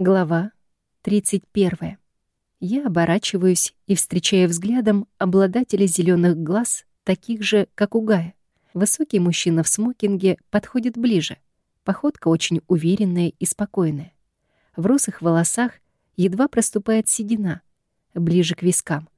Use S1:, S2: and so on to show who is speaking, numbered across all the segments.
S1: Глава 31. Я оборачиваюсь и встречаю взглядом обладателя зеленых глаз, таких же, как у Гая. Высокий мужчина в смокинге подходит ближе. Походка очень уверенная и спокойная. В русых волосах едва проступает седина, ближе к вискам.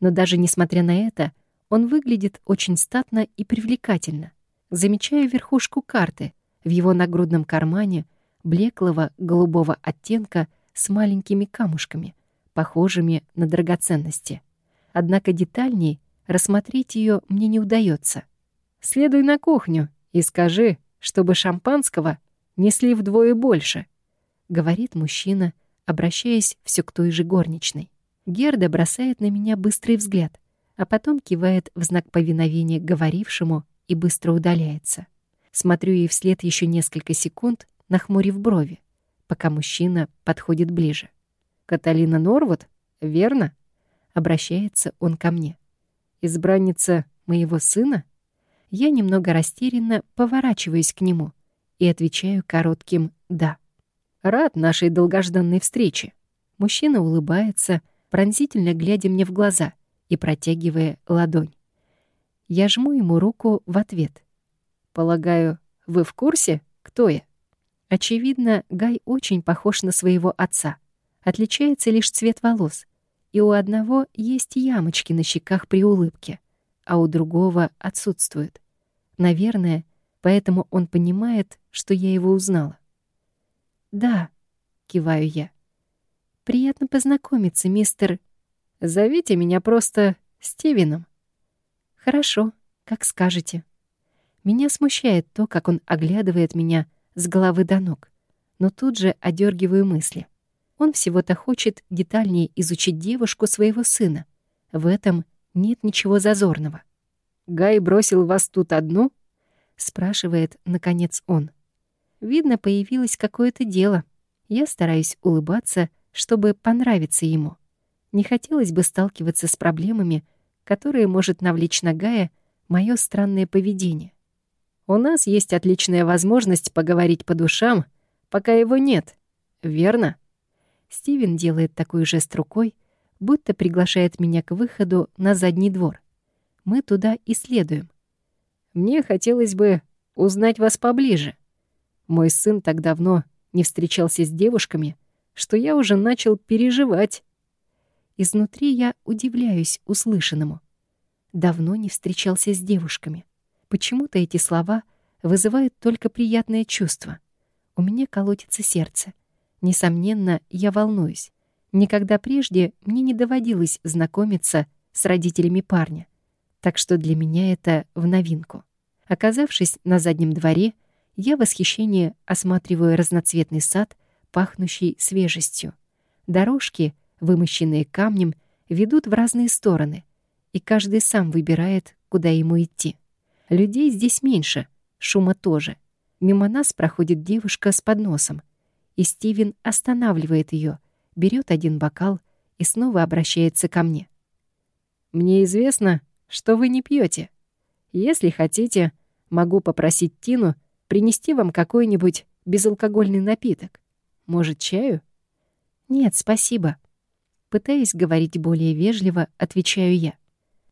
S1: Но даже несмотря на это, он выглядит очень статно и привлекательно. Замечаю верхушку карты в его нагрудном кармане — блеклого голубого оттенка с маленькими камушками, похожими на драгоценности. Однако детальней рассмотреть ее мне не удается. «Следуй на кухню и скажи, чтобы шампанского несли вдвое больше», — говорит мужчина, обращаясь все к той же горничной. Герда бросает на меня быстрый взгляд, а потом кивает в знак повиновения говорившему и быстро удаляется. Смотрю ей вслед еще несколько секунд, нахмурив брови, пока мужчина подходит ближе. «Каталина Норвуд? Верно?» Обращается он ко мне. «Избранница моего сына?» Я немного растерянно поворачиваюсь к нему и отвечаю коротким «да». «Рад нашей долгожданной встрече». Мужчина улыбается, пронзительно глядя мне в глаза и протягивая ладонь. Я жму ему руку в ответ. «Полагаю, вы в курсе, кто я?» Очевидно, Гай очень похож на своего отца. Отличается лишь цвет волос, и у одного есть ямочки на щеках при улыбке, а у другого отсутствуют. Наверное, поэтому он понимает, что я его узнала. «Да», — киваю я. «Приятно познакомиться, мистер...» «Зовите меня просто Стивеном». «Хорошо, как скажете». Меня смущает то, как он оглядывает меня, — с головы до ног, но тут же одергиваю мысли. Он всего-то хочет детальнее изучить девушку своего сына. В этом нет ничего зазорного. «Гай бросил вас тут одну?» — спрашивает, наконец, он. Видно, появилось какое-то дело. Я стараюсь улыбаться, чтобы понравиться ему. Не хотелось бы сталкиваться с проблемами, которые может навлечь на Гая мое странное поведение. У нас есть отличная возможность поговорить по душам, пока его нет. Верно? Стивен делает такой жест рукой, будто приглашает меня к выходу на задний двор. Мы туда и следуем. Мне хотелось бы узнать вас поближе. Мой сын так давно не встречался с девушками, что я уже начал переживать. Изнутри я удивляюсь услышанному. Давно не встречался с девушками. Почему-то эти слова вызывают только приятное чувство. У меня колотится сердце. Несомненно, я волнуюсь. Никогда прежде мне не доводилось знакомиться с родителями парня. Так что для меня это в новинку. Оказавшись на заднем дворе, я в восхищении осматриваю разноцветный сад, пахнущий свежестью. Дорожки, вымощенные камнем, ведут в разные стороны, и каждый сам выбирает, куда ему идти. Людей здесь меньше, шума тоже. Мимо нас проходит девушка с подносом, и Стивен останавливает ее, берет один бокал и снова обращается ко мне. «Мне известно, что вы не пьете. Если хотите, могу попросить Тину принести вам какой-нибудь безалкогольный напиток. Может, чаю?» «Нет, спасибо». Пытаясь говорить более вежливо, отвечаю я.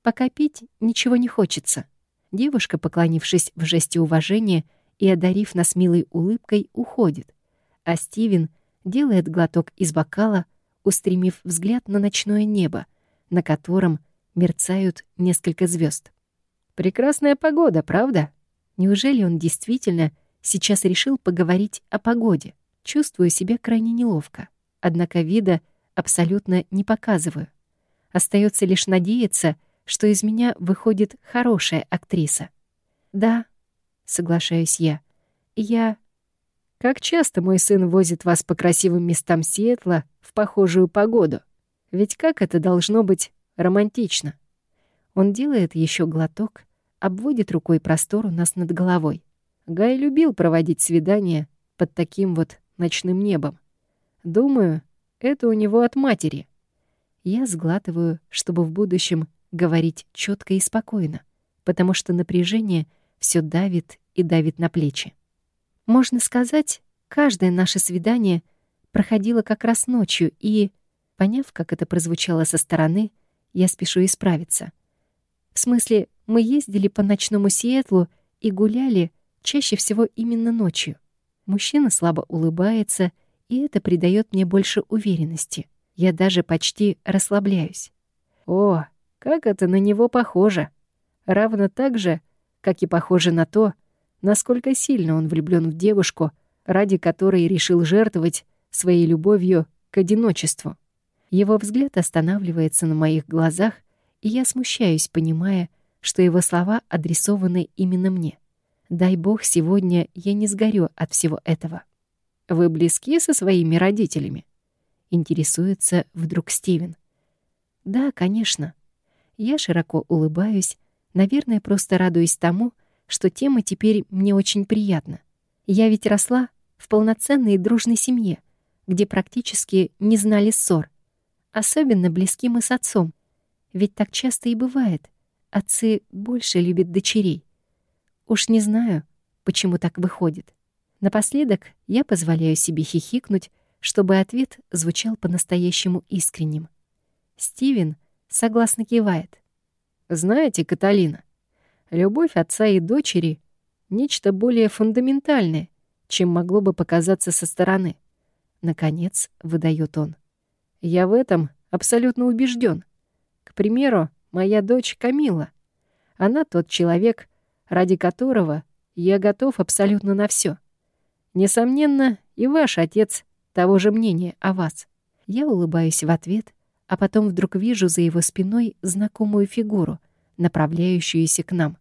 S1: «Пока пить ничего не хочется». Девушка, поклонившись в жесте уважения и одарив нас милой улыбкой, уходит, а Стивен делает глоток из бокала, устремив взгляд на ночное небо, на котором мерцают несколько звезд. «Прекрасная погода, правда?» Неужели он действительно сейчас решил поговорить о погоде? Чувствую себя крайне неловко, однако вида абсолютно не показываю. Остается лишь надеяться, что из меня выходит хорошая актриса. Да, соглашаюсь я. Я... Как часто мой сын возит вас по красивым местам Сиэтла в похожую погоду? Ведь как это должно быть романтично? Он делает еще глоток, обводит рукой простор у нас над головой. Гай любил проводить свидания под таким вот ночным небом. Думаю, это у него от матери. Я сглатываю, чтобы в будущем говорить четко и спокойно, потому что напряжение все давит и давит на плечи. Можно сказать, каждое наше свидание проходила как раз ночью, и, поняв, как это прозвучало со стороны, я спешу исправиться. В смысле, мы ездили по ночному Сиэтлу и гуляли чаще всего именно ночью. Мужчина слабо улыбается, и это придает мне больше уверенности. Я даже почти расслабляюсь. О, как это на него похоже! Равно так же, как и похоже на то, насколько сильно он влюблен в девушку, ради которой решил жертвовать своей любовью к одиночеству. Его взгляд останавливается на моих глазах, и я смущаюсь, понимая, что его слова адресованы именно мне. Дай бог, сегодня я не сгорю от всего этого. «Вы близки со своими родителями?» — интересуется вдруг Стивен. «Да, конечно». Я широко улыбаюсь, наверное, просто радуюсь тому, что тема теперь мне очень приятна. Я ведь росла в полноценной и дружной семье, где практически не знали ссор. Особенно близки мы с отцом. Ведь так часто и бывает. Отцы больше любят дочерей. Уж не знаю, почему так выходит. Напоследок я позволяю себе хихикнуть, чтобы ответ звучал по-настоящему искренним. Стивен согласно кивает. «Знаете, Каталина, любовь отца и дочери — нечто более фундаментальное, чем могло бы показаться со стороны. Наконец, выдает он. Я в этом абсолютно убежден. К примеру, моя дочь Камила. Она тот человек, ради которого я готов абсолютно на все. Несомненно, и ваш отец того же мнения о вас. Я улыбаюсь в ответ, а потом вдруг вижу за его спиной знакомую фигуру, направляющуюся к нам.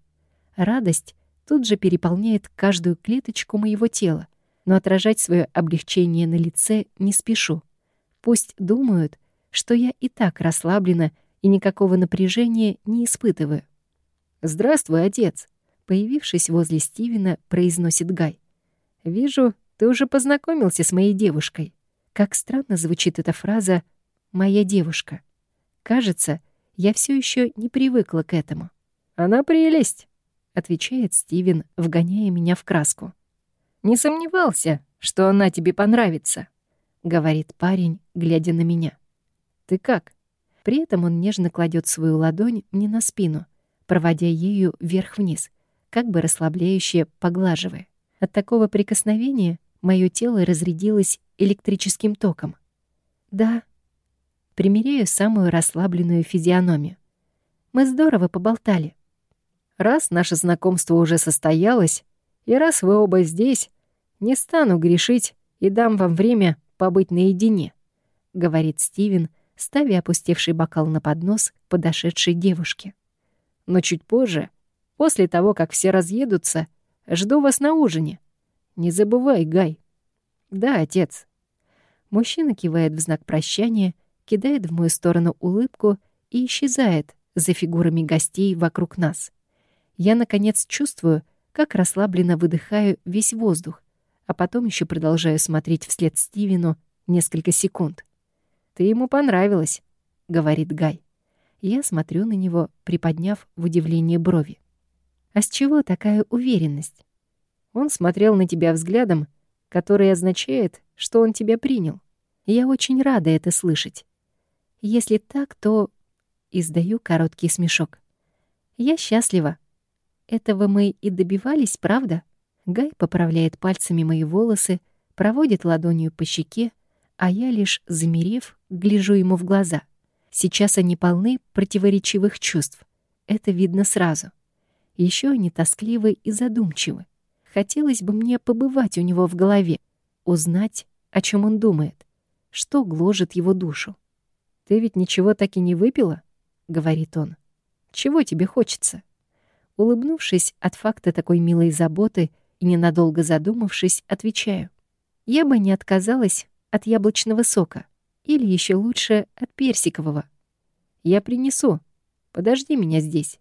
S1: Радость тут же переполняет каждую клеточку моего тела, но отражать свое облегчение на лице не спешу. Пусть думают, что я и так расслаблена и никакого напряжения не испытываю. «Здравствуй, отец!» Появившись возле Стивена, произносит Гай. «Вижу, ты уже познакомился с моей девушкой». Как странно звучит эта фраза «моя девушка». Кажется, я все еще не привыкла к этому. «Она прелесть!» — отвечает Стивен, вгоняя меня в краску. «Не сомневался, что она тебе понравится», — говорит парень, глядя на меня. «Ты как?» При этом он нежно кладет свою ладонь мне на спину, проводя ею вверх-вниз, как бы расслабляюще поглаживая. От такого прикосновения мое тело разрядилось электрическим током. «Да». Примеряю самую расслабленную физиономию. Мы здорово поболтали. Раз наше знакомство уже состоялось, и раз вы оба здесь, не стану грешить и дам вам время побыть наедине», — говорит Стивен, ставя опустевший бокал на поднос подошедшей девушке. «Но чуть позже, после того, как все разъедутся, жду вас на ужине. Не забывай, Гай». «Да, отец». Мужчина кивает в знак прощания, кидает в мою сторону улыбку и исчезает за фигурами гостей вокруг нас. Я, наконец, чувствую, как расслабленно выдыхаю весь воздух, а потом еще продолжаю смотреть вслед Стивену несколько секунд. «Ты ему понравилась», — говорит Гай. Я смотрю на него, приподняв в удивлении брови. «А с чего такая уверенность?» Он смотрел на тебя взглядом, который означает, что он тебя принял. Я очень рада это слышать. Если так, то... Издаю короткий смешок. Я счастлива, этого мы и добивались, правда? Гай поправляет пальцами мои волосы, проводит ладонью по щеке, а я лишь, замерев, гляжу ему в глаза. Сейчас они полны противоречивых чувств. Это видно сразу. Еще они тоскливы и задумчивы. Хотелось бы мне побывать у него в голове, узнать, о чем он думает, что гложет его душу. «Ты ведь ничего так и не выпила?» — говорит он. «Чего тебе хочется?» Улыбнувшись от факта такой милой заботы и ненадолго задумавшись, отвечаю. Я бы не отказалась от яблочного сока или еще лучше от персикового. Я принесу. Подожди меня здесь.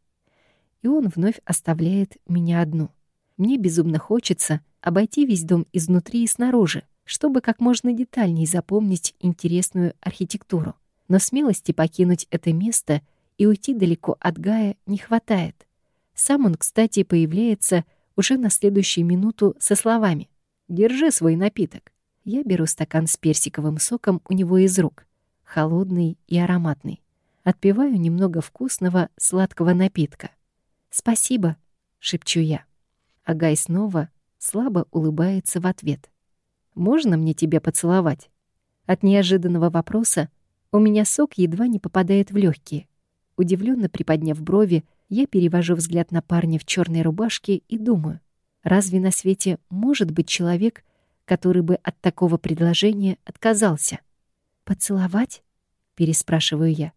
S1: И он вновь оставляет меня одну. Мне безумно хочется обойти весь дом изнутри и снаружи, чтобы как можно детальнее запомнить интересную архитектуру. Но смелости покинуть это место и уйти далеко от Гая не хватает. Сам он, кстати, появляется уже на следующую минуту со словами «Держи свой напиток». Я беру стакан с персиковым соком у него из рук, холодный и ароматный. Отпиваю немного вкусного сладкого напитка. «Спасибо», — шепчу я. А Гай снова слабо улыбается в ответ. «Можно мне тебя поцеловать?» От неожиданного вопроса у меня сок едва не попадает в легкие. Удивленно приподняв брови, я перевожу взгляд на парня в черной рубашке и думаю, разве на свете может быть человек, который бы от такого предложения отказался? «Поцеловать?» — переспрашиваю я.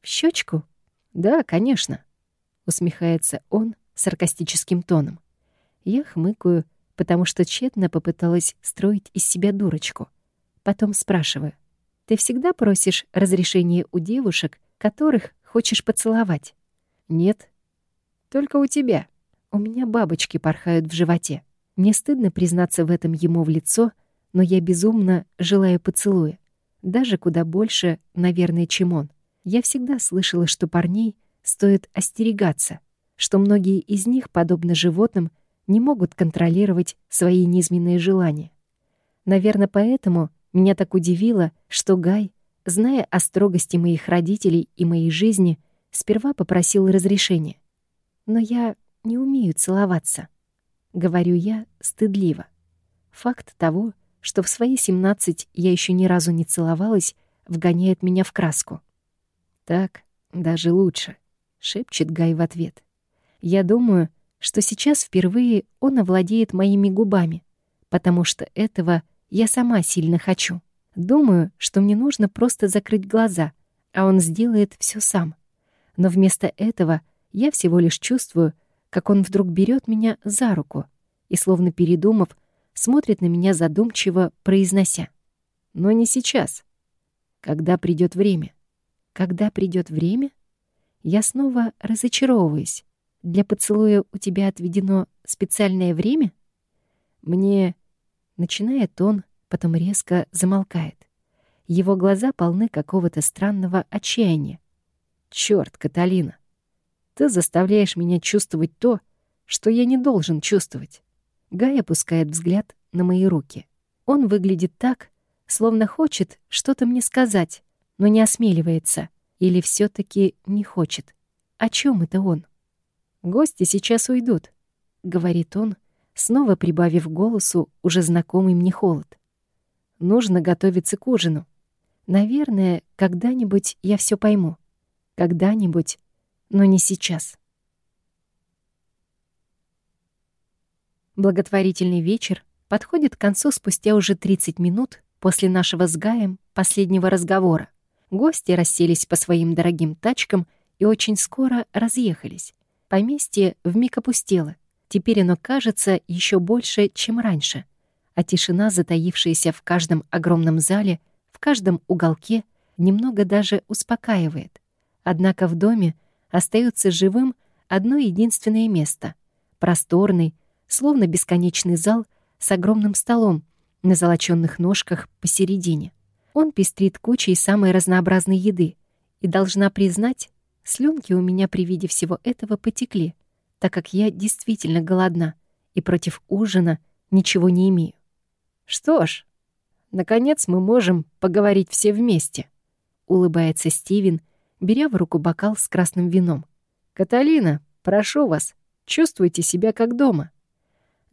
S1: «В щечку? «Да, конечно», — усмехается он саркастическим тоном. Я хмыкаю, потому что тщетно попыталась строить из себя дурочку. Потом спрашиваю. «Ты всегда просишь разрешения у девушек, которых хочешь поцеловать?» «Нет. Только у тебя. У меня бабочки порхают в животе. Мне стыдно признаться в этом ему в лицо, но я безумно желаю поцелуя. Даже куда больше, наверное, чем он. Я всегда слышала, что парней стоит остерегаться, что многие из них, подобно животным, не могут контролировать свои низменные желания. Наверное, поэтому меня так удивило, что Гай, зная о строгости моих родителей и моей жизни, сперва попросил разрешения. Но я не умею целоваться. Говорю я стыдливо. Факт того, что в свои 17 я еще ни разу не целовалась, вгоняет меня в краску. «Так даже лучше», — шепчет Гай в ответ. «Я думаю, что сейчас впервые он овладеет моими губами, потому что этого я сама сильно хочу. Думаю, что мне нужно просто закрыть глаза, а он сделает все сам. Но вместо этого я всего лишь чувствую, как он вдруг берет меня за руку и, словно передумав, смотрит на меня задумчиво, произнося. «Но не сейчас. Когда придет время?» Когда придет время, я снова разочаровываюсь. Для поцелуя у тебя отведено специальное время? Мне... Начинает он, потом резко замолкает. Его глаза полны какого-то странного отчаяния. Черт, Каталина, ты заставляешь меня чувствовать то, что я не должен чувствовать. Гай опускает взгляд на мои руки. Он выглядит так, словно хочет что-то мне сказать, но не осмеливается или все таки не хочет. О чем это он? «Гости сейчас уйдут», — говорит он, снова прибавив голосу уже знакомый мне холод. «Нужно готовиться к ужину. Наверное, когда-нибудь я все пойму. Когда-нибудь, но не сейчас». Благотворительный вечер подходит к концу спустя уже 30 минут после нашего с Гаем последнего разговора. Гости расселись по своим дорогим тачкам и очень скоро разъехались. Поместье вмиг опустело. Теперь оно кажется еще больше, чем раньше. А тишина, затаившаяся в каждом огромном зале, в каждом уголке, немного даже успокаивает. Однако в доме остается живым одно единственное место — просторный, словно бесконечный зал с огромным столом на золочёных ножках посередине. Он пестрит кучей самой разнообразной еды. И должна признать, слюнки у меня при виде всего этого потекли, так как я действительно голодна и против ужина ничего не имею. Что ж, наконец мы можем поговорить все вместе, улыбается Стивен, беря в руку бокал с красным вином. Каталина, прошу вас, чувствуйте себя как дома.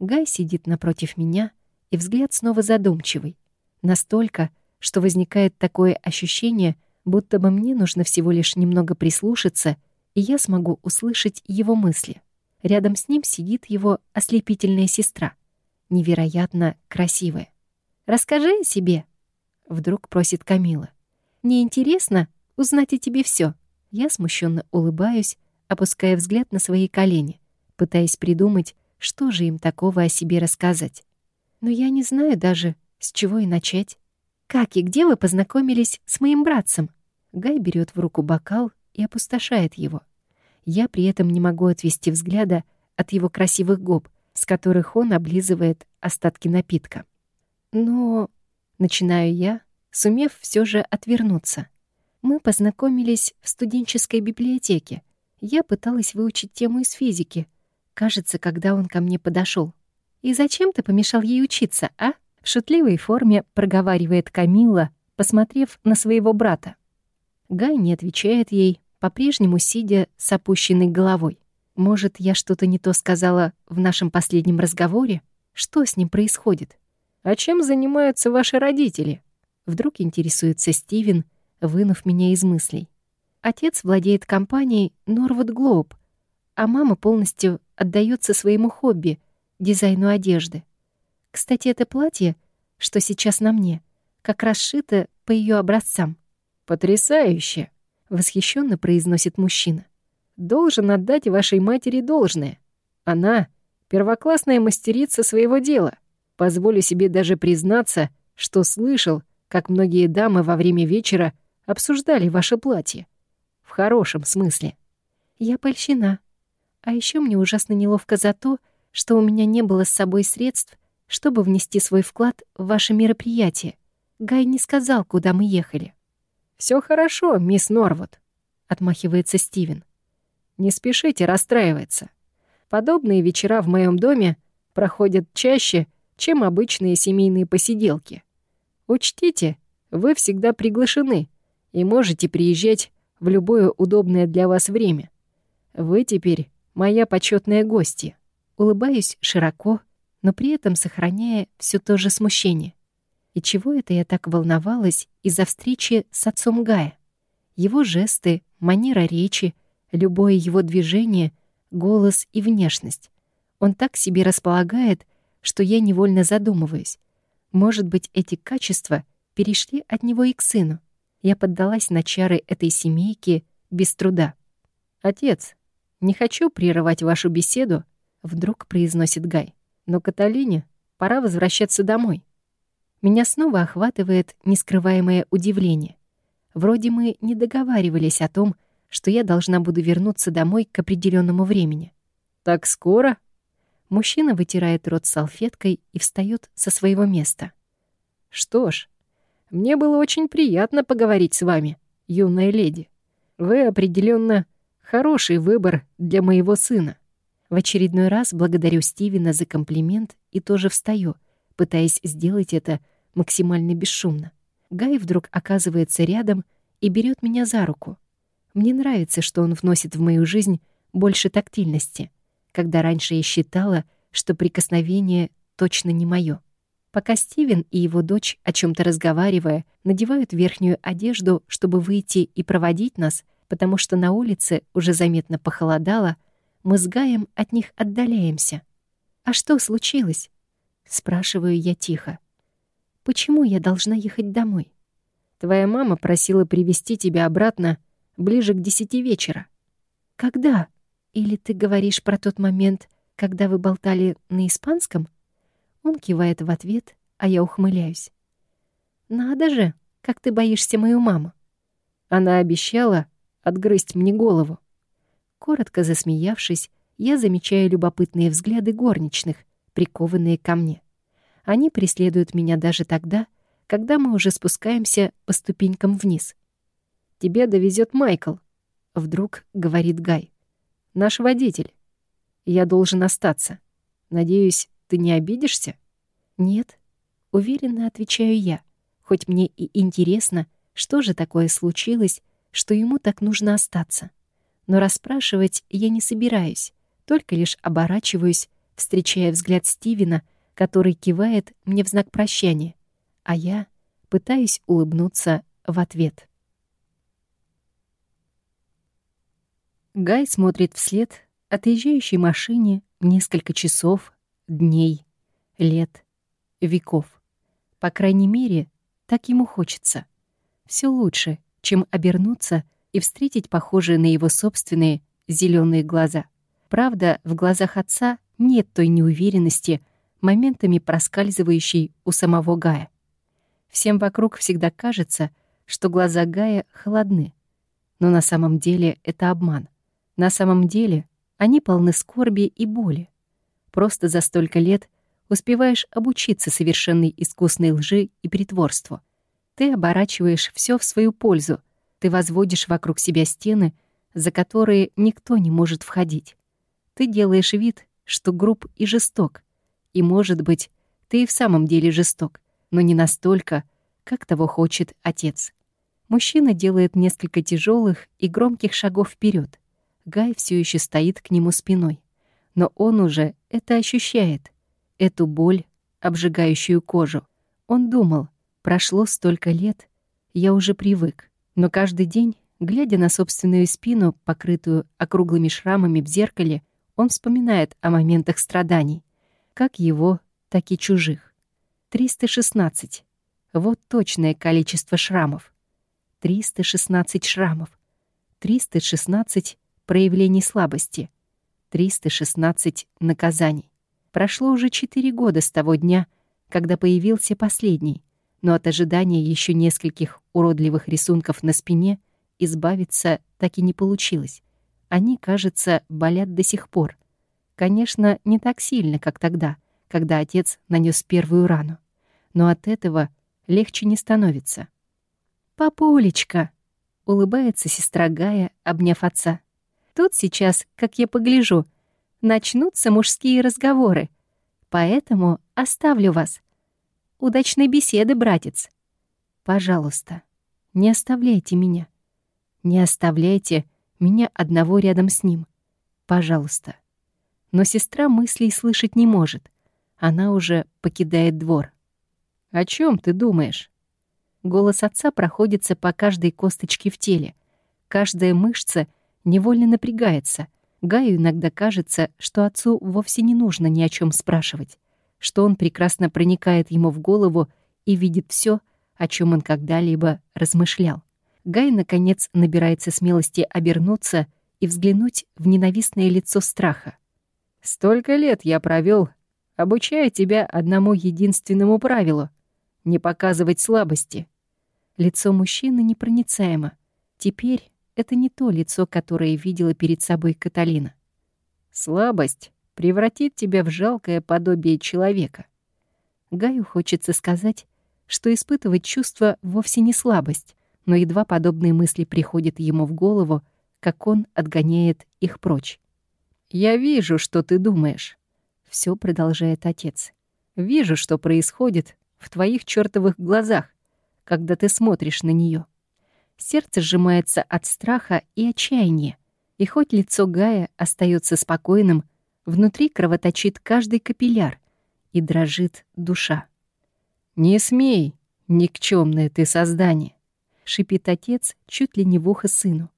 S1: Гай сидит напротив меня, и взгляд снова задумчивый. Настолько, что возникает такое ощущение, будто бы мне нужно всего лишь немного прислушаться, и я смогу услышать его мысли. Рядом с ним сидит его ослепительная сестра, невероятно красивая. «Расскажи о себе», — вдруг просит Камила. «Мне интересно узнать о тебе все. Я смущенно улыбаюсь, опуская взгляд на свои колени, пытаясь придумать, что же им такого о себе рассказать. Но я не знаю даже, с чего и начать. «Как и где вы познакомились с моим братцем?» Гай берет в руку бокал и опустошает его. Я при этом не могу отвести взгляда от его красивых губ, с которых он облизывает остатки напитка. Но... Начинаю я, сумев все же отвернуться. Мы познакомились в студенческой библиотеке. Я пыталась выучить тему из физики. Кажется, когда он ко мне подошел. «И зачем ты помешал ей учиться, а?» В шутливой форме проговаривает Камила, посмотрев на своего брата. Гай не отвечает ей, по-прежнему сидя с опущенной головой. Может, я что-то не то сказала в нашем последнем разговоре? Что с ним происходит? А чем занимаются ваши родители? Вдруг интересуется Стивен, вынув меня из мыслей. Отец владеет компанией Norwood Globe, а мама полностью отдается своему хобби — дизайну одежды. Кстати, это платье, что сейчас на мне, как раз шито по ее образцам. «Потрясающе!» — восхищенно произносит мужчина. «Должен отдать вашей матери должное. Она — первоклассная мастерица своего дела. Позволю себе даже признаться, что слышал, как многие дамы во время вечера обсуждали ваше платье. В хорошем смысле. Я польщена. А еще мне ужасно неловко за то, что у меня не было с собой средств, чтобы внести свой вклад в ваше мероприятие. Гай не сказал, куда мы ехали. Все хорошо, мисс Норвуд», — отмахивается Стивен. «Не спешите расстраиваться. Подобные вечера в моем доме проходят чаще, чем обычные семейные посиделки. Учтите, вы всегда приглашены и можете приезжать в любое удобное для вас время. Вы теперь моя почетная гостья». Улыбаюсь широко, но при этом сохраняя все то же смущение. И чего это я так волновалась из-за встречи с отцом Гая? Его жесты, манера речи, любое его движение, голос и внешность. Он так себе располагает, что я невольно задумываюсь. Может быть, эти качества перешли от него и к сыну. Я поддалась на чары этой семейки без труда. «Отец, не хочу прерывать вашу беседу», — вдруг произносит Гай. Но Каталине пора возвращаться домой. Меня снова охватывает нескрываемое удивление. Вроде мы не договаривались о том, что я должна буду вернуться домой к определенному времени. «Так скоро?» Мужчина вытирает рот салфеткой и встает со своего места. «Что ж, мне было очень приятно поговорить с вами, юная леди. Вы определенно хороший выбор для моего сына». В очередной раз благодарю Стивена за комплимент и тоже встаю, пытаясь сделать это максимально бесшумно. Гай вдруг оказывается рядом и берет меня за руку. Мне нравится, что он вносит в мою жизнь больше тактильности, когда раньше я считала, что прикосновение точно не мое. Пока Стивен и его дочь, о чем то разговаривая, надевают верхнюю одежду, чтобы выйти и проводить нас, потому что на улице уже заметно похолодало — мы с Гаем от них отдаляемся. «А что случилось?» — спрашиваю я тихо. «Почему я должна ехать домой?» «Твоя мама просила привести тебя обратно ближе к десяти вечера». «Когда? Или ты говоришь про тот момент, когда вы болтали на испанском?» Он кивает в ответ, а я ухмыляюсь. «Надо же, как ты боишься мою маму!» Она обещала отгрызть мне голову. Коротко засмеявшись, я замечаю любопытные взгляды горничных, прикованные ко мне. Они преследуют меня даже тогда, когда мы уже спускаемся по ступенькам вниз. «Тебя довезет Майкл», — вдруг говорит Гай. «Наш водитель. Я должен остаться. Надеюсь, ты не обидишься?» «Нет», — уверенно отвечаю я, хоть мне и интересно, что же такое случилось, что ему так нужно остаться но расспрашивать я не собираюсь, только лишь оборачиваюсь, встречая взгляд Стивена, который кивает мне в знак прощания, а я пытаюсь улыбнуться в ответ. Гай смотрит вслед отъезжающей машине несколько часов, дней, лет, веков. По крайней мере, так ему хочется. Все лучше, чем обернуться — и встретить похожие на его собственные зеленые глаза. Правда, в глазах отца нет той неуверенности, моментами проскальзывающей у самого Гая. Всем вокруг всегда кажется, что глаза Гая холодны. Но на самом деле это обман. На самом деле они полны скорби и боли. Просто за столько лет успеваешь обучиться совершенной искусной лжи и притворству. Ты оборачиваешь все в свою пользу, ты возводишь вокруг себя стены, за которые никто не может входить. Ты делаешь вид, что груб и жесток, и, может быть, Ты и в самом деле жесток, но не настолько, как того хочет отец. Мужчина делает несколько тяжелых и громких шагов вперед. Гай все еще стоит к нему спиной. Но он уже это ощущает. Эту боль, обжигающую кожу. Он думал, прошло столько лет, я уже привык. Но каждый день, глядя на собственную спину, покрытую округлыми шрамами в зеркале, он вспоминает о моментах страданий, как его, так и чужих. 316. Вот точное количество шрамов. 316 шрамов. 316 проявлений слабости. 316 наказаний. Прошло уже 4 года с того дня, когда появился последний, но от ожидания еще нескольких уродливых рисунков на спине избавиться так и не получилось. Они, кажется, болят до сих пор. Конечно, не так сильно, как тогда, когда отец нанес первую рану. Но от этого легче не становится. «Папулечка!» — улыбается сестра Гая, обняв отца. «Тут сейчас, как я погляжу, начнутся мужские разговоры, поэтому оставлю вас. Удачной беседы, братец. Пожалуйста, не оставляйте меня. Не оставляйте меня одного рядом с ним. Пожалуйста. Но сестра мыслей слышать не может. Она уже покидает двор. «О чем ты думаешь?» Голос отца проходится по каждой косточке в теле. Каждая мышца невольно напрягается. Гаю иногда кажется, что отцу вовсе не нужно ни о чем спрашивать что он прекрасно проникает ему в голову и видит все, о чем он когда-либо размышлял. Гай, наконец, набирается смелости обернуться и взглянуть в ненавистное лицо страха. «Столько лет я провел, обучая тебя одному единственному правилу — не показывать слабости». Лицо мужчины непроницаемо. Теперь это не то лицо, которое видела перед собой Каталина. «Слабость превратит тебя в жалкое подобие человека. Гаю хочется сказать, что испытывать чувства вовсе не слабость, но едва подобные мысли приходят ему в голову, как он отгоняет их прочь. «Я вижу, что ты думаешь», — все продолжает отец. «Вижу, что происходит в твоих чертовых глазах, когда ты смотришь на нее. Сердце сжимается от страха и отчаяния, и хоть лицо Гая остается спокойным, Внутри кровоточит каждый капилляр, и дрожит душа. «Не смей, никчемное ты создание!» — шипит отец чуть ли не в ухо сыну.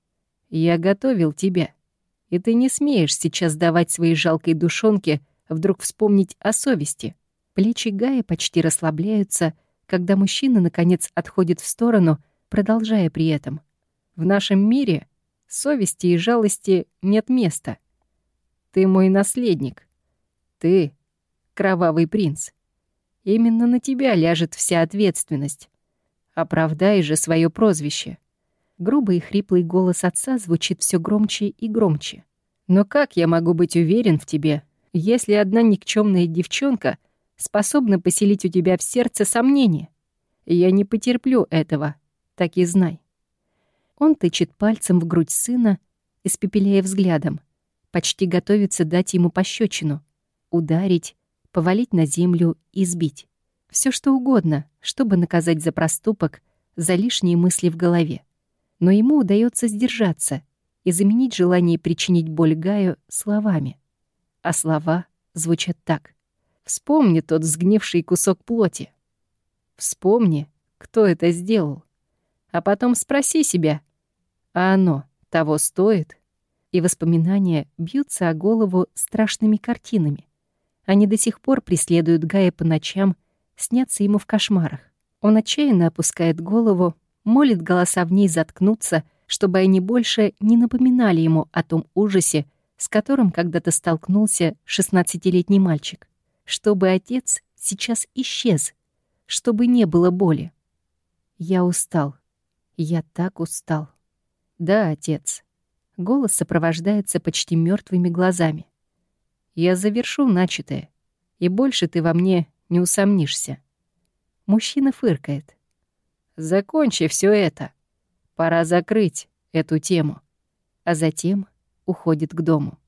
S1: «Я готовил тебя, и ты не смеешь сейчас давать своей жалкой душонке вдруг вспомнить о совести». Плечи Гая почти расслабляются, когда мужчина, наконец, отходит в сторону, продолжая при этом. «В нашем мире совести и жалости нет места». Ты мой наследник. Ты — кровавый принц. Именно на тебя ляжет вся ответственность. Оправдай же свое прозвище. Грубый и хриплый голос отца звучит все громче и громче. Но как я могу быть уверен в тебе, если одна никчемная девчонка способна поселить у тебя в сердце сомнения? Я не потерплю этого, так и знай. Он тычет пальцем в грудь сына, испепеляя взглядом почти готовится дать ему пощечину, ударить, повалить на землю и сбить. Все что угодно, чтобы наказать за проступок, за лишние мысли в голове. Но ему удается сдержаться и заменить желание причинить боль Гаю словами. А слова звучат так. «Вспомни тот сгнивший кусок плоти. Вспомни, кто это сделал. А потом спроси себя, а оно того стоит?» и воспоминания бьются о голову страшными картинами. Они до сих пор преследуют Гая по ночам, снятся ему в кошмарах. Он отчаянно опускает голову, молит голоса в ней заткнуться, чтобы они больше не напоминали ему о том ужасе, с которым когда-то столкнулся шестнадцатилетний мальчик. Чтобы отец сейчас исчез, чтобы не было боли. Я устал. Я так устал. Да, отец. Голос сопровождается почти мертвыми глазами. «Я завершу начатое, и больше ты во мне не усомнишься». Мужчина фыркает. «Закончи все это. Пора закрыть эту тему». А затем уходит к дому.